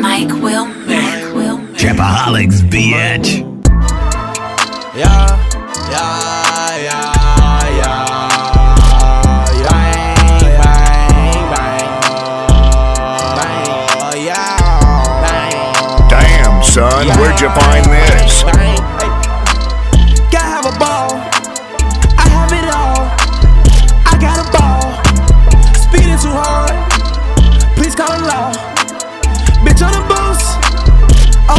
Mike WiLL Made-It. Mike WiLL Made-It. Trapaholics, bitch. Yeah, yeah, yeah. Son, where'd you find this? Gotta have a ball. I have it all. I got a ball. Speeding too hard. Please call the law.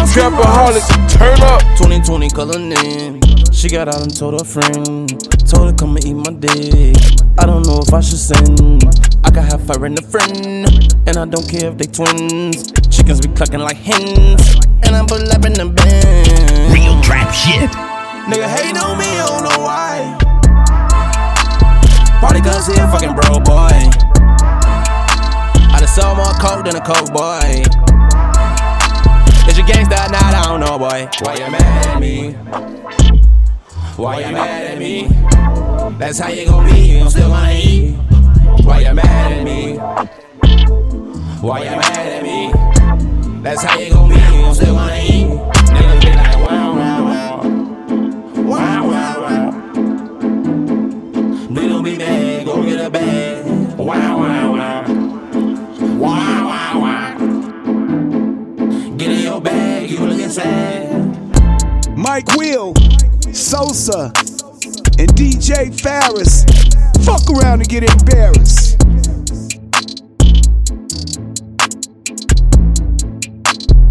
Trapaholic, turn up. 2020 color name. She got out and told her friend. Told her come and eat my dick. I don't know if I should send. I got half her and a friend. And I don't care if they twins. Chickens be clucking like hens. And I'm pull up in the band. Real trap shit. Nigga hate on me, I don't know why. Party cause he a fucking bro boy. I done sold more coke than a coke boy. Boy. Why you mad at me? Why you mad at me? That's how you gon' be, I'm still gonna eat. Why you mad at me? Why you mad at me? That's how you gon' be, I'm still gonna eat. Niggas be like, wow, wow, wow. Wow, wow, wow. Little be mad, go get a bag. Bag, you. Mike Will, Sosa, and DJ Farris. Fuck around and get embarrassed.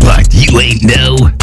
But you ain't know.